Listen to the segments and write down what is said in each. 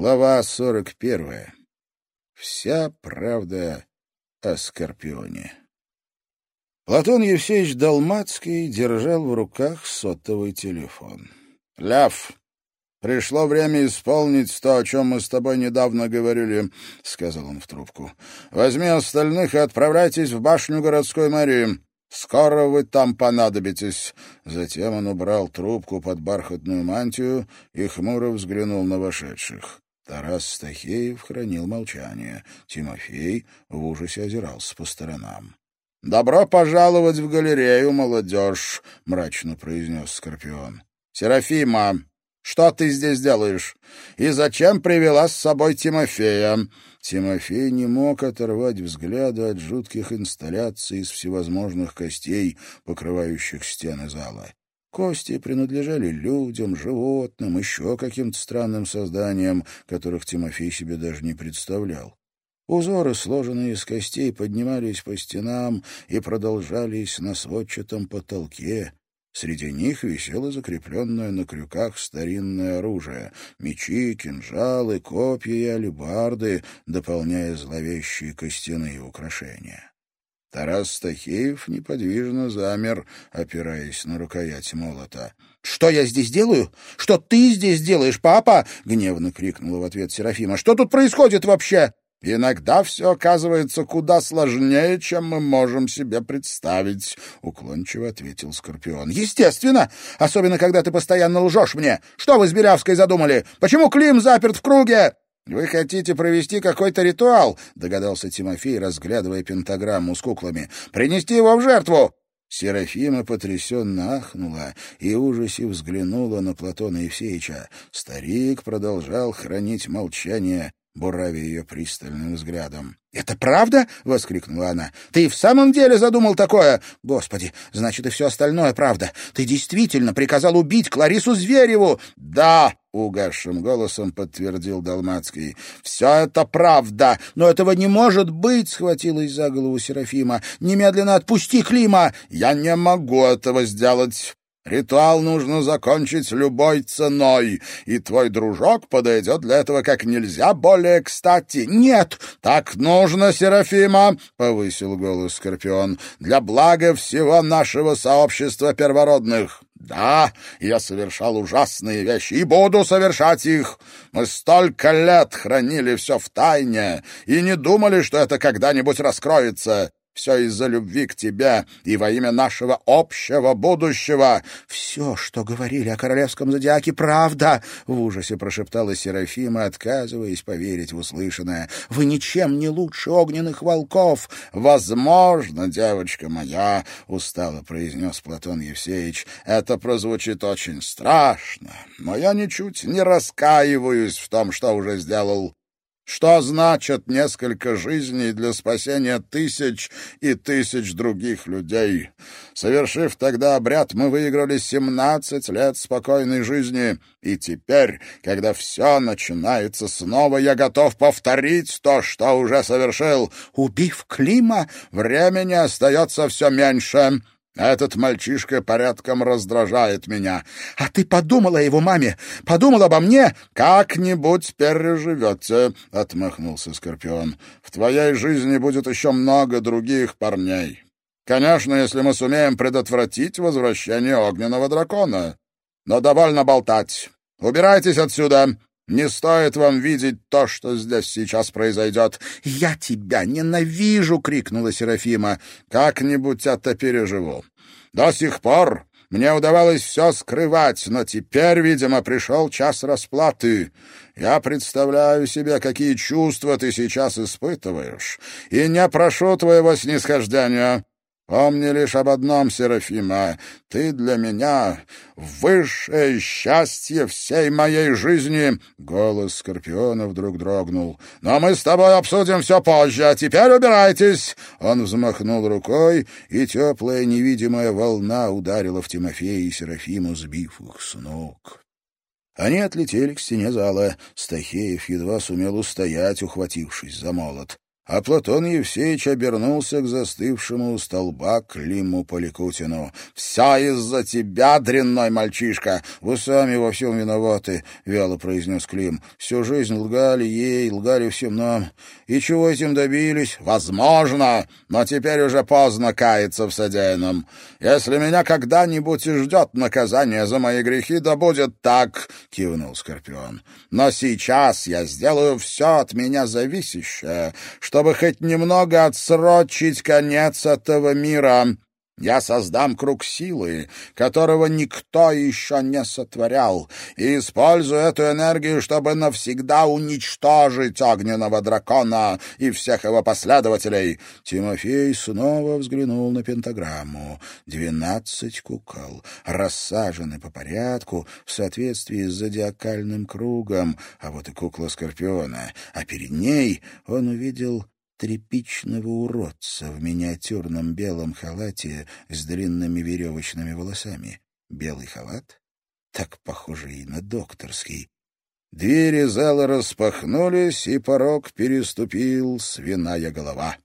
Глава сорок первая. Вся правда о Скорпионе. Платон Евсеевич Долмацкий держал в руках сотовый телефон. «Ляв, пришло время исполнить то, о чем мы с тобой недавно говорили», — сказал он в трубку. «Возьми остальных и отправляйтесь в башню городской мэрии. Скоро вы там понадобитесь. Затем он убрал трубку под бархатную мантию и хмуро взглянул на вошедших. Тарас Стахеев хранил молчание. Тимофей в ужасе озирался по сторонам. — Добро пожаловать в галерею, молодежь, — мрачно произнес Скорпион. — Серафима, что ты здесь делаешь? И зачем привела с собой Тимофея? Тимофей не мог оторвать взгляда от жутких инсталляций из всевозможных костей, покрывающих стены зала. Кости принадлежали людям, животным, еще каким-то странным созданиям, которых Тимофей себе даже не представлял. Узоры, сложенные из костей, поднимались по стенам и продолжались на сводчатом потолке. Среди них висело закрепленное на крюках старинное оружие — мечи, кинжалы, копья и алебарды, дополняя зловещие костяные украшения. Тарас Стахеев неподвижно замер, опираясь на рукоять молота. — Что я здесь делаю? Что ты здесь делаешь, папа? — гневно крикнула в ответ Серафима. — Что тут происходит вообще? «Иногда все оказывается куда сложнее, чем мы можем себе представить», — уклончиво ответил Скорпион. «Естественно! Особенно, когда ты постоянно лжешь мне. Что вы с Белявской задумали? Почему Клим заперт в круге?» «Вы хотите провести какой-то ритуал?» — догадался Тимофей, разглядывая пентаграмму с куклами. «Принести его в жертву!» Серафима потрясенно ахнула и ужасе взглянула на Платона Евсеича. Старик продолжал хранить молчание, буравя ее пристальным взглядом. «Это правда?» — воскликнула она. «Ты в самом деле задумал такое? Господи, значит, и все остальное правда. Ты действительно приказал убить Кларису Звереву?» «Да!» — угасшим голосом подтвердил Долмацкий. «Все это правда, но этого не может быть!» — схватилась за голову Серафима. «Немедленно отпусти Клима!» «Я не могу этого сделать!» Ритуал нужно закончить любой ценой, и твой дружок подойдет для этого как нельзя более кстати. Нет, так нужно, Серафима, — повысил голос Скорпион, — для блага всего нашего сообщества первородных. Да, я совершал ужасные вещи и буду совершать их. Мы столько лет хранили все в тайне и не думали, что это когда-нибудь раскроется. Все из-за любви к тебе и во имя нашего общего будущего. Все, что говорили о королевском зодиаке, правда, — в ужасе прошептала Серафима, отказываясь поверить в услышанное. Вы ничем не лучше огненных волков. Возможно, девочка моя, — устало произнес Платон Евсеевич, — это прозвучит очень страшно, но я ничуть не раскаиваюсь в том, что уже сделал. Что значит несколько жизней для спасения тысяч и тысяч других людей? Совершив тогда обряд, мы выиграли семнадцать лет спокойной жизни, и теперь, когда все начинается снова, я готов повторить то, что уже совершил. Убив Клима, времени остается все меньше. Этот мальчишка порядком раздражает меня. А ты подумала о его маме? Подумала обо мне? Как-нибудь переживете, — отмахнулся Скорпион. В твоей жизни будет еще много других парней. Конечно, если мы сумеем предотвратить возвращение огненного дракона. Но довольно болтать. Убирайтесь отсюда. Не стоит вам видеть то, что здесь сейчас произойдет. «Я тебя ненавижу!» — крикнула Серафима. «Как-нибудь это переживу. До сих пор мне удавалось все скрывать, но теперь, видимо, пришел час расплаты. Я представляю себе, какие чувства ты сейчас испытываешь, и не прошу твоего снисхождения. Помни лишь об одном, Серафима. Ты для меня высшее счастье всей моей жизни. Голос Скорпиона вдруг дрогнул. Но мы с тобой обсудим все позже, а теперь убирайтесь. Он взмахнул рукой, и теплая невидимая волна ударила в Тимофея и Серафиму, сбив их с ног. Они отлетели к стене зала. Стахеев едва сумел устоять, ухватившись за молот. А Платон Евсеевич обернулся к застывшему у столба Климу Поликутину. «Все из-за тебя, дрянной мальчишка! Вы сами во всем виноваты!» — вяло произнес Клим. «Всю жизнь лгали ей, лгали всем нам. И чего этим добились? Возможно, но теперь уже поздно каяться в содеянном. Если меня когда-нибудь и ждет наказание за мои грехи, да будет так!» — кивнул Скорпион. «Но сейчас я сделаю все от меня зависящее, что чтобы хоть немного отсрочить конец этого мира. Я создам круг силы, которого никто еще не сотворял, и использую эту энергию, чтобы навсегда уничтожить огненного дракона и всех его последователей. Тимофей снова взглянул на пентаграмму. Двенадцать кукол, рассажены по порядку в соответствии с зодиакальным кругом, а вот и кукла Скорпиона. А перед ней он увидел тряпичного уродца в миниатюрном белом халате с длинными веревочными волосами. Белый халат? Так похоже и на докторский. Двери зала распахнулись, и порог переступил свиная голова.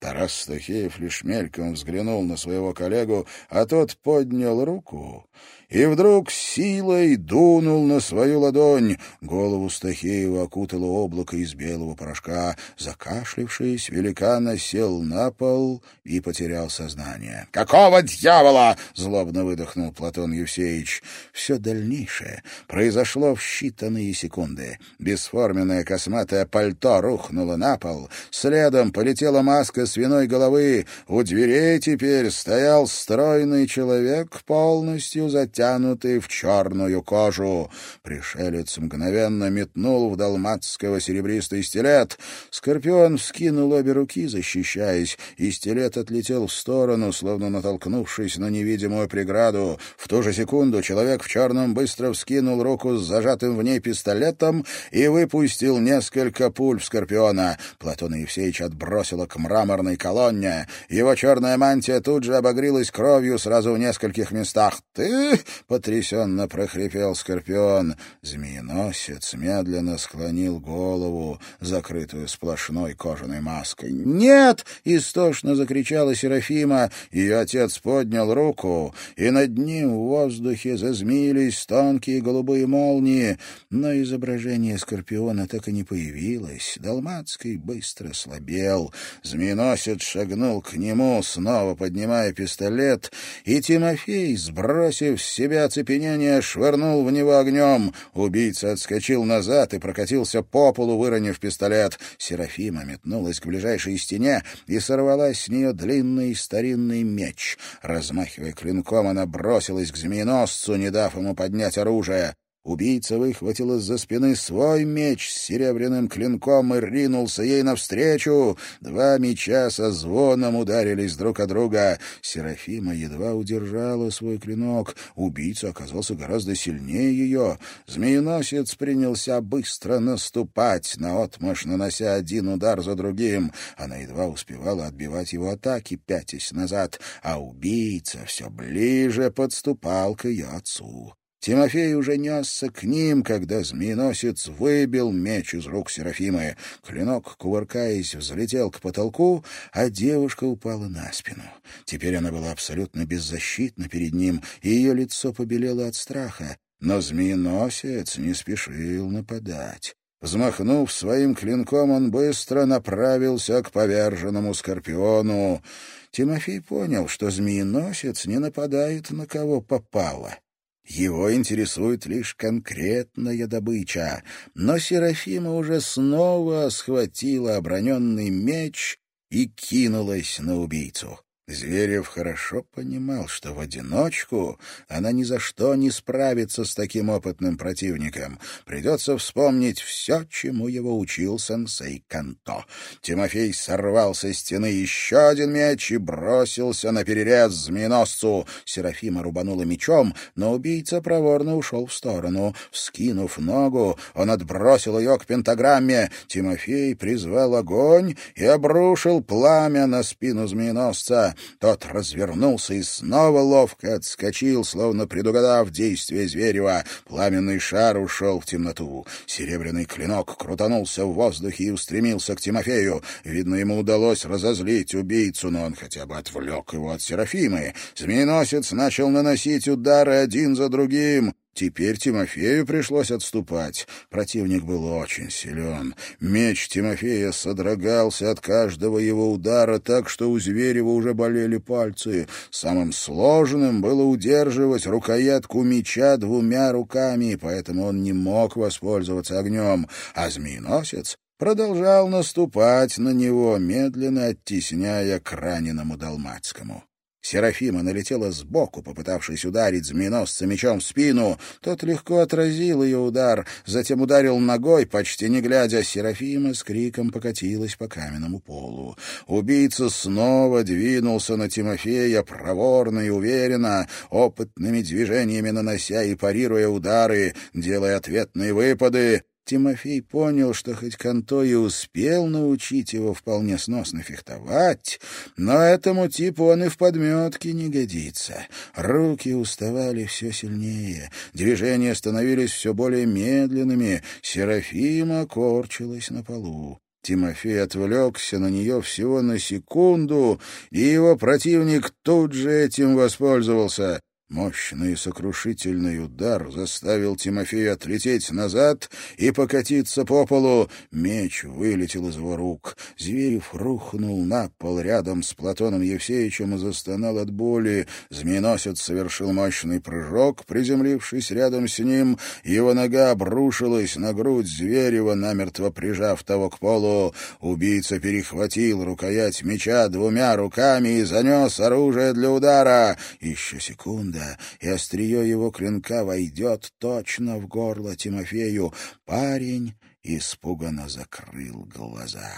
Тарас Стахеев лишь мельком взглянул на своего коллегу, а тот поднял руку и вдруг силой дунул на свою ладонь. Голову Стахеева окутало облако из белого порошка. Закашлившись, великан сел на пол и потерял сознание. «Какого дьявола?» — злобно выдохнул Платон Евсеевич. Все дальнейшее произошло в считанные секунды. Бесформенное косматое пальто рухнуло на пол. Следом полетела маска свиной головы. У дверей теперь стоял стройный человек, полностью затянутый затянутый в черную кожу. Пришелец мгновенно метнул в далматского серебристый стилет. Скорпион вскинул обе руки, защищаясь, и стилет отлетел в сторону, словно натолкнувшись на невидимую преграду. В ту же секунду человек в черном быстро вскинул руку с зажатым в ней пистолетом и выпустил несколько пуль в Скорпиона. Платона Евсеевич отбросила к мраморной колонне. Его черная мантия тут же обогрилась кровью сразу в нескольких местах. «Ты — потрясенно прохрипел Скорпион. Змееносец медленно склонил голову, закрытую сплошной кожаной маской. «Нет!» — истошно закричала Серафима. Ее отец поднял руку, и над ним в воздухе зазмеились тонкие голубые молнии. Но изображение Скорпиона так и не появилось. Далмацкий быстро слабел. Змееносец шагнул к нему, снова поднимая пистолет, и Тимофей, сбросив себя оцепенение, швырнул в него огнем. Убийца отскочил назад и прокатился по полу, выронив пистолет. Серафима метнулась к ближайшей стене и сорвалась с нее длинный старинный меч. Размахивая клинком, она бросилась к змееносцу, не дав ему поднять оружие. Убийца выхватил из-за спины свой меч с серебряным клинком и ринулся ей навстречу. Два меча со звоном ударились друг о друга. Серафима едва удержала свой клинок. Убийца оказался гораздо сильнее ее. Змееносец принялся быстро наступать, наотмашь нанося один удар за другим. Она едва успевала отбивать его атаки, пятясь назад, а убийца все ближе подступал к ее отцу. Тимофей уже несся к ним, когда змееносец выбил меч из рук Серафимы. Клинок, кувыркаясь, взлетел к потолку, а девушка упала на спину. Теперь она была абсолютно беззащитна перед ним, и ее лицо побелело от страха. Но змееносец не спешил нападать. Взмахнув своим клинком, он быстро направился к поверженному скорпиону. Тимофей понял, что змееносец не нападает на кого попало. Его интересует лишь конкретная добыча. Но Серафима уже снова схватила оброненный меч и кинулась на убийцу. Зверев хорошо понимал, что в одиночку она ни за что не справится с таким опытным противником. Придется вспомнить все, чему его учил сенсей Канто. Тимофей сорвал со стены еще один меч и бросился на перерез змееносцу. Серафима рубанула мечом, но убийца проворно ушел в сторону. Вскинув ногу, он отбросил ее к пентаграмме. Тимофей призвал огонь и обрушил пламя на спину змееносца. Тот развернулся и снова ловко отскочил, словно предугадав действие Зверева. Пламенный шар ушел в темноту. Серебряный клинок крутанулся в воздухе и устремился к Тимофею. Видно, ему удалось разозлить убийцу, но он хотя бы отвлек его от Серафимы. Змееносец начал наносить удары один за другим. Теперь Тимофею пришлось отступать. Противник был очень силен. Меч Тимофея содрогался от каждого его удара так, что у Зверева уже болели пальцы. Самым сложным было удерживать рукоятку меча двумя руками, поэтому он не мог воспользоваться огнем. А змееносец продолжал наступать на него, медленно оттесняя к раненому Далмацкому. Серафима налетела сбоку, попытавшись ударить змееносца мечом в спину. Тот легко отразил ее удар, затем ударил ногой, почти не глядя. Серафима с криком покатилась по каменному полу. Убийца снова двинулся на Тимофея проворно и уверенно, опытными движениями нанося и парируя удары, делая ответные выпады. Тимофей понял, что хоть Канто и успел научить его вполне сносно фехтовать, но этому типу он и в подметке не годится. Руки уставали все сильнее, движения становились все более медленными, Серафима корчилась на полу. Тимофей отвлекся на нее всего на секунду, и его противник тут же этим воспользовался. Мощный и сокрушительный удар заставил Тимофея отлететь назад и покатиться по полу. Меч вылетел из его рук. Зверев рухнул на пол рядом с Платоном Евсеевичем и застонал от боли. Змееносец совершил мощный прыжок, приземлившись рядом с ним. Его нога обрушилась на грудь Зверева, намертво прижав того к полу. Убийца перехватил рукоять меча двумя руками и занес оружие для удара. Еще секунда секунда, и острие его клинка войдет точно в горло Тимофею. Парень испуганно закрыл глаза.